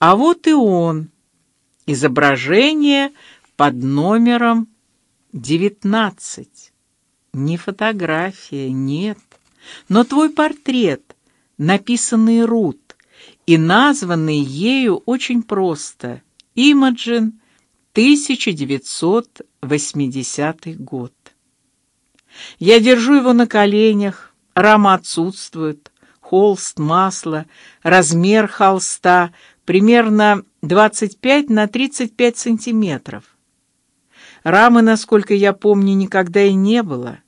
А вот и он. Изображение под номером девятнадцать. Не фотография, нет, но твой портрет, написанный Рут и названный ею очень просто Имаджин 1980 год. Я держу его на коленях, рама отсутствует, холст, масло, размер холста примерно 25 на 35 сантиметров. Рамы, насколько я помню, никогда и не было.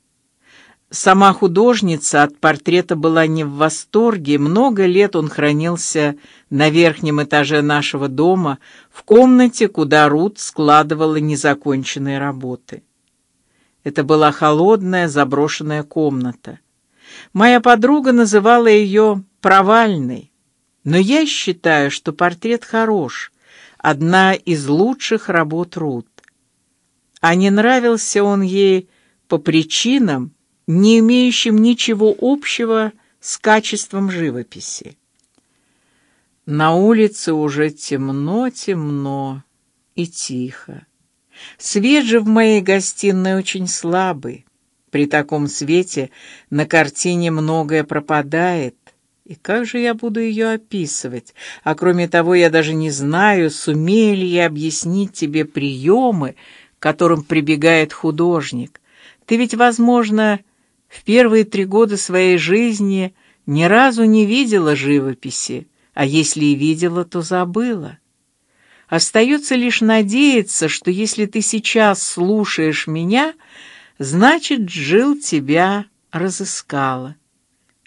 Сама художница от портрета была не в восторге. Много лет он хранился на верхнем этаже нашего дома, в комнате, куда Рут складывала незаконченные работы. Это была холодная заброшенная комната. Моя подруга называла ее провальной, но я считаю, что портрет хорош, одна из лучших работ Рут. А не нравился он ей по причинам, не имеющим ничего общего с качеством живописи. На улице уже темно, темно и тихо. Свет же в моей гостиной очень слабый. При таком свете на картине многое пропадает. И как же я буду ее описывать? А кроме того, я даже не знаю, сумею ли я объяснить тебе приемы, к которым прибегает художник. Ты ведь, возможно, в первые три года своей жизни ни разу не видела живописи, а если и видела, то забыла. Остается лишь надеяться, что если ты сейчас слушаешь меня, значит, Джил тебя разыскала.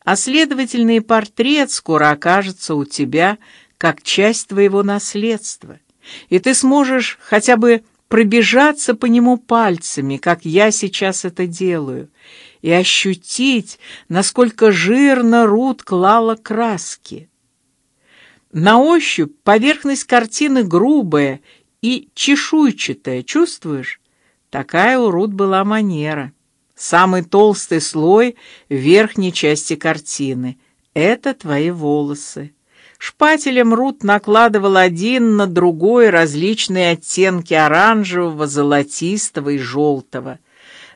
А следовательно, портрет скоро окажется у тебя как часть твоего наследства, и ты сможешь хотя бы пробежаться по нему пальцами, как я сейчас это делаю, и ощутить, насколько жирно Рут клала краски. На ощупь поверхность картины грубая и чешуйчатая, чувствуешь? Такая у Рут была манера. Самый толстый слой верхней части картины — это твои волосы. Шпателем Рут накладывал один на другой различные оттенки оранжевого, золотистого и желтого.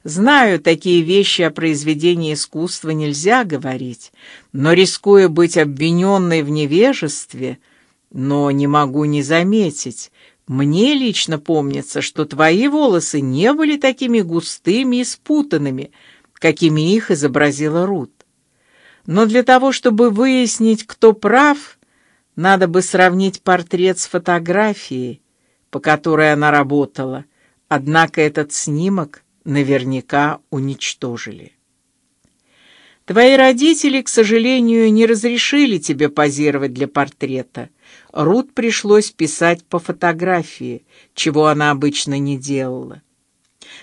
Знаю, такие вещи о произведении искусства нельзя говорить, но рискуя быть обвиненной в невежестве, но не могу не заметить, мне лично помнится, что твои волосы не были такими густыми и спутанными, какими их изобразила Рут. Но для того, чтобы выяснить, кто прав, надо бы сравнить портрет с фотографией, по которой она работала. Однако этот снимок наверняка уничтожили. Твои родители, к сожалению, не разрешили тебе позировать для портрета. Рут пришлось писать по фотографии, чего она обычно не делала.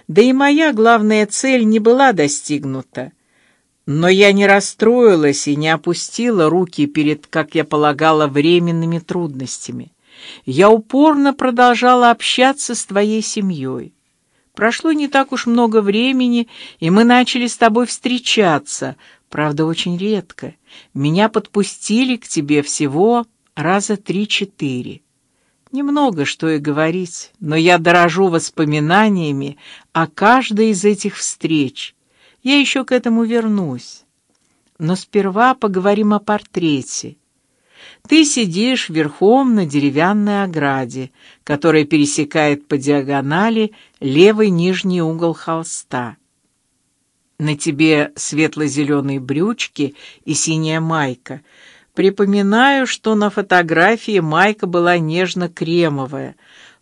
Да и моя главная цель не была достигнута. Но я не расстроилась и не опустила руки перед, как я полагала, временными трудностями. Я упорно продолжала общаться с твоей семьей. Прошло не так уж много времени, и мы начали с тобой встречаться, правда, очень редко. Меня подпустили к тебе всего раза три-четыре. Немного, что и говорить, но я дорожу воспоминаниями о каждой из этих встреч. Я еще к этому вернусь. Но сперва поговорим о портрете. Ты сидишь верхом на деревянной ограде, которая пересекает по диагонали левый нижний угол холста. На тебе светло-зеленые брючки и синяя майка. Припоминаю, что на фотографии майка была нежно-кремовая,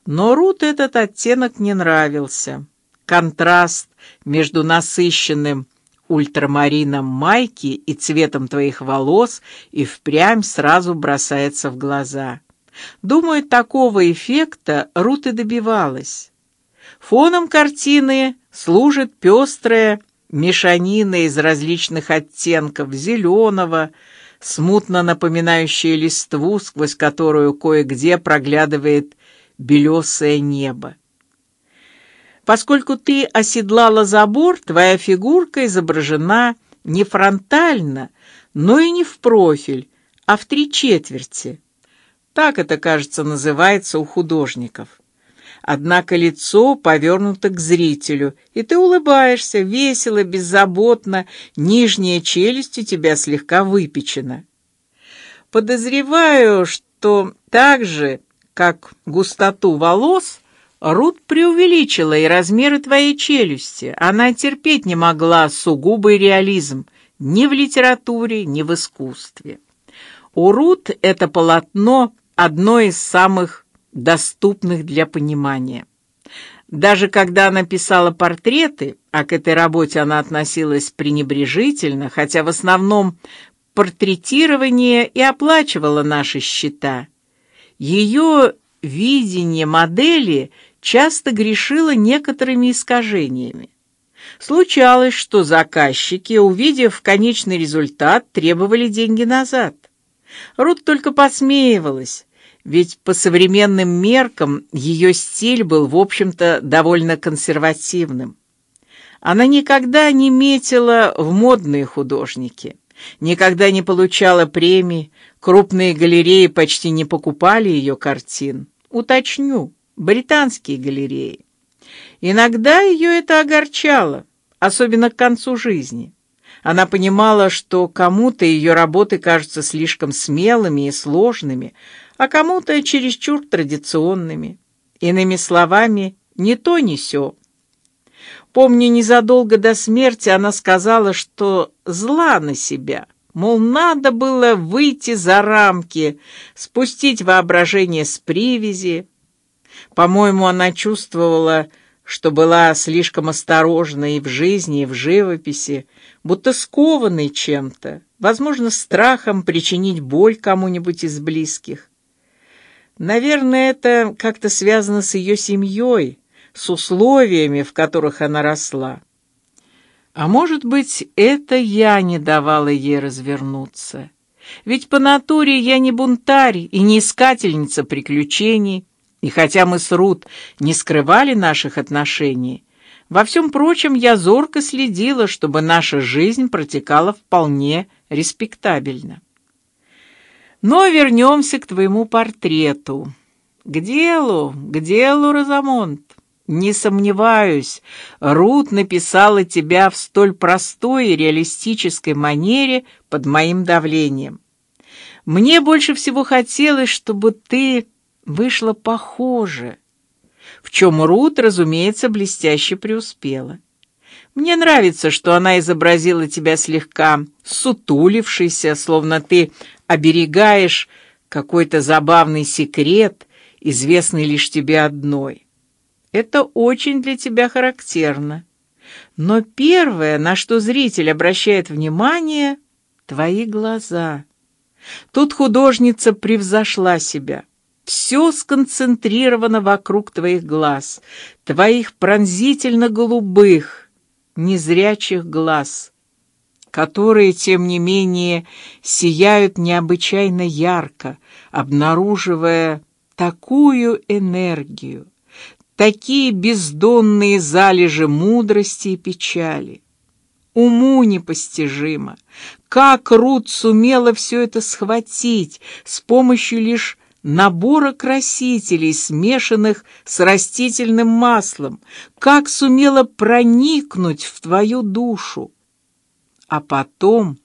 но Рут этот оттенок не нравился. Контраст между насыщенным ультрамарином майки и цветом твоих волос и впрямь сразу бросается в глаза. Думаю, такого эффекта Рут и добивалась. Фоном картины служит пестрая мешанина из различных оттенков зеленого, смутно напоминающая листву, сквозь которую кое-где проглядывает белесое небо. Поскольку ты оседлала забор, твоя фигурка изображена не фронтально, но и не в профиль, а в три четверти. Так это, кажется, называется у художников. Однако лицо повернуто к зрителю, и ты улыбаешься весело, беззаботно, нижняя челюсть у тебя слегка выпечена. Подозреваю, что так же, как густоту волос, Рут преувеличила и размеры твоей челюсти. Она терпеть не могла сугубый реализм ни в литературе, ни в искусстве. У Рут это полотно одно из самых доступных для понимания. Даже когда она писала портреты, а к этой работе она относилась пренебрежительно, хотя в основном портретирование и оплачивала наши счета, ее видение модели часто грешило некоторыми искажениями. Случалось, что заказчики, увидев конечный результат, требовали деньги назад. Рут только посмеивалась, ведь по современным меркам ее стиль был, в общем-то, довольно консервативным. Она никогда не метила в модные художники, никогда не получала премий, крупные галереи почти не покупали ее картин. Уточню, британские галереи. Иногда ее это огорчало, особенно к концу жизни. Она понимала, что кому-то ее работы кажутся слишком смелыми и сложными, а кому-то чересчур традиционными. Иными словами, не то ни сё. Помню, незадолго до смерти она сказала, что зла на себя, мол, надо было выйти за рамки, спустить воображение с привязи. По-моему, она чувствовала, что была слишком осторожна и в жизни, и в живописи, будто скованной чем-то, возможно, страхом причинить боль кому-нибудь из близких. Наверное, это как-то связано с ее семьей, с условиями, в которых она росла. А может быть, это я не давала ей развернуться. Ведь по натуре я не бунтарь и не искательница приключений, и хотя мы с Рут не скрывали наших отношений, во всем прочем я зорко следила, чтобы наша жизнь протекала вполне респектабельно. Но вернемся к твоему портрету. К делу, к делу, Розамонт. Не сомневаюсь, Рут написала тебя в столь простой и реалистической манере под моим давлением. Мне больше всего хотелось, чтобы ты вышло похоже, в чем Рут, разумеется, блестяще преуспела. Мне нравится, что она изобразила тебя слегка сутулившейся, словно ты оберегаешь какой-то забавный секрет, известный лишь тебе одной. Это очень для тебя характерно. Но первое, на что зритель обращает внимание, твои глаза. Тут художница превзошла себя. Все сконцентрировано вокруг твоих глаз, твоих пронзительно-голубых, незрячих глаз, которые, тем не менее, сияют необычайно ярко, обнаруживая такую энергию, такие бездонные залежи мудрости и печали. Уму непостижимо, как Рут сумела все это схватить с помощью лишь набора красителей, смешанных с растительным маслом, как сумела проникнуть в твою душу, а потом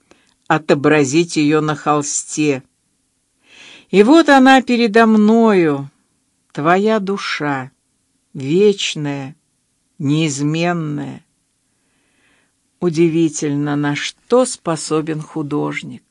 отобразить ее на холсте. И вот она передо мною, твоя душа, вечная, неизменная. Удивительно, на что способен художник.